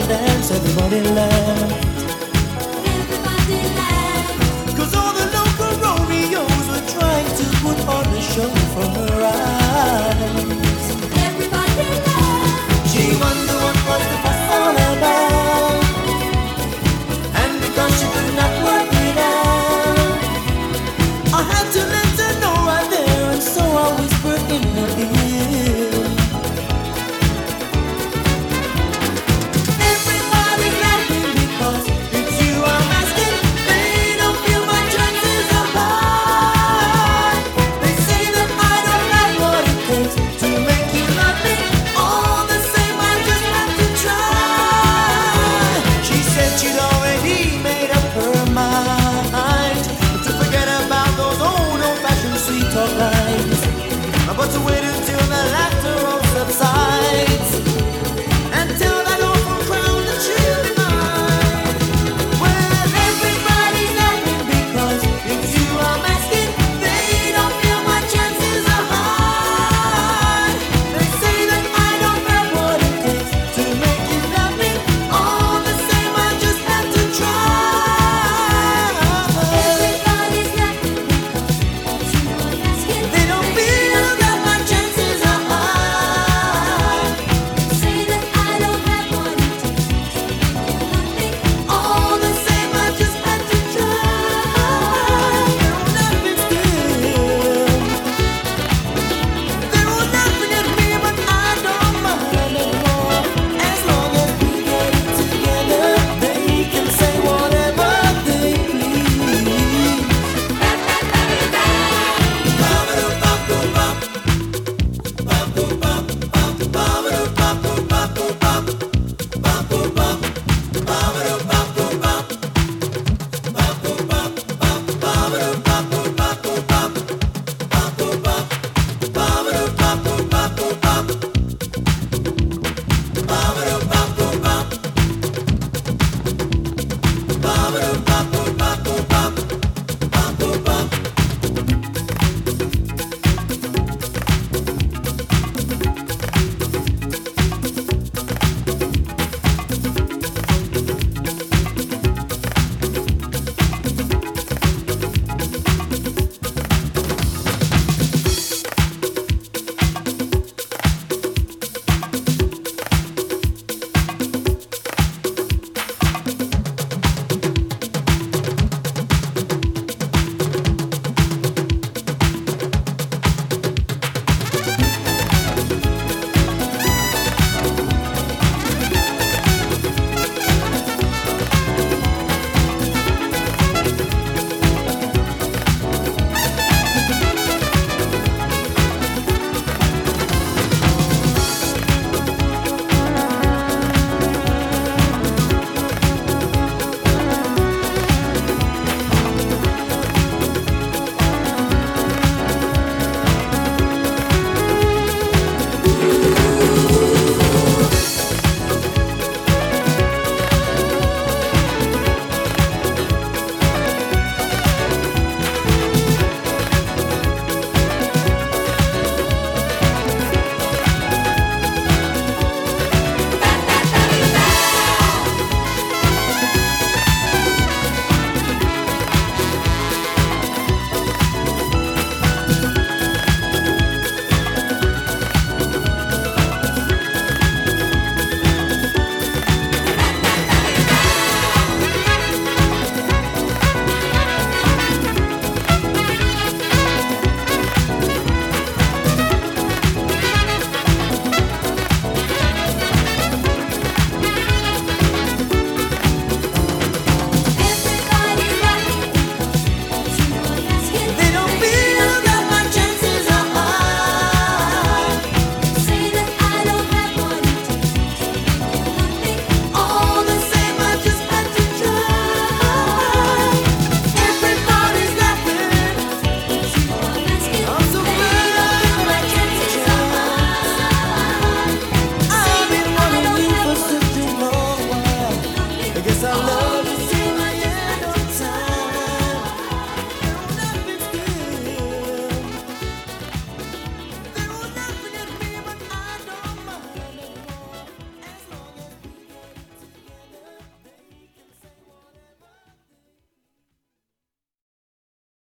dance, everybody laugh. Guru